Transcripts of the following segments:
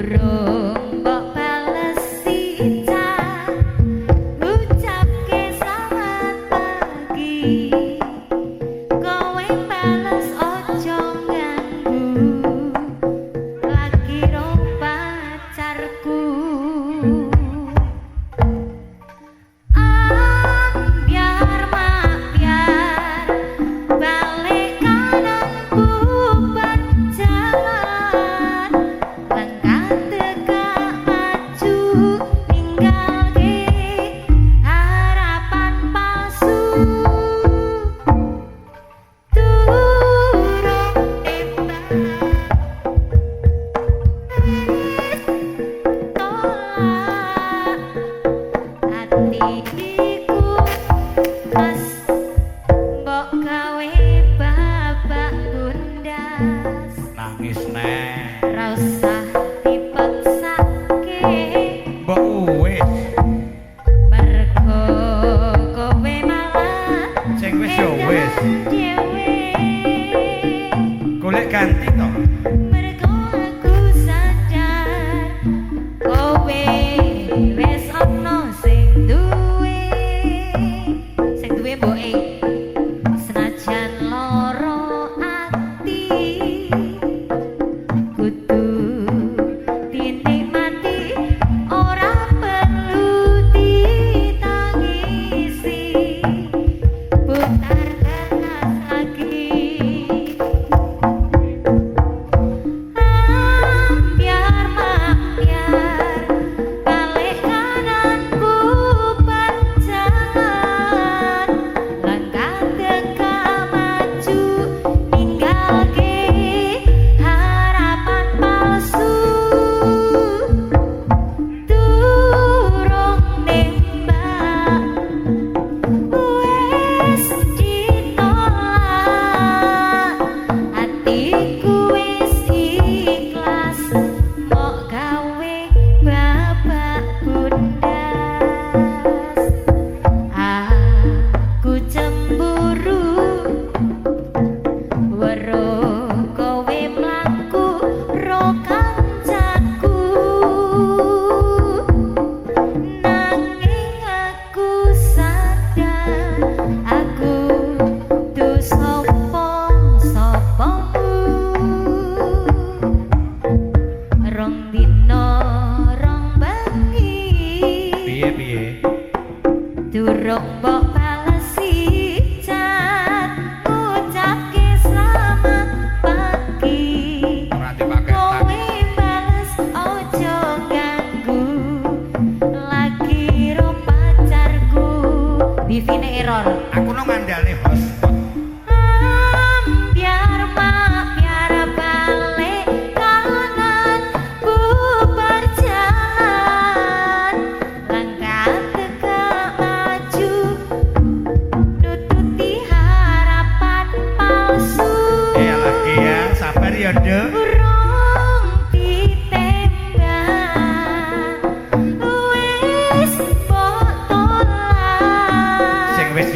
Guru nangis neh ra usah dipaksake mbok wis mergo kowe malah sing wis yo wis. Golek ganti to.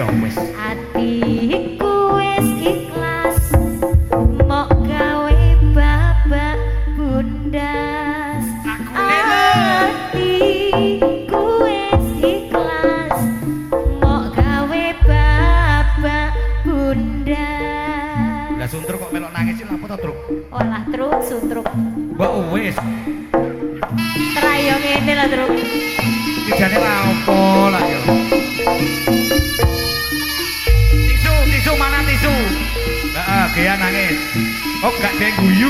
ya wis ikhlas mok gawe bapak ati Atiku wis ikhlas mok gawe babak bunda Olah truk suntruk. Mbok wis. Terayo ngene lho truk. Dijane apa lah ya. kakean nangis. Oh, gak ada guyu.